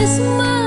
was my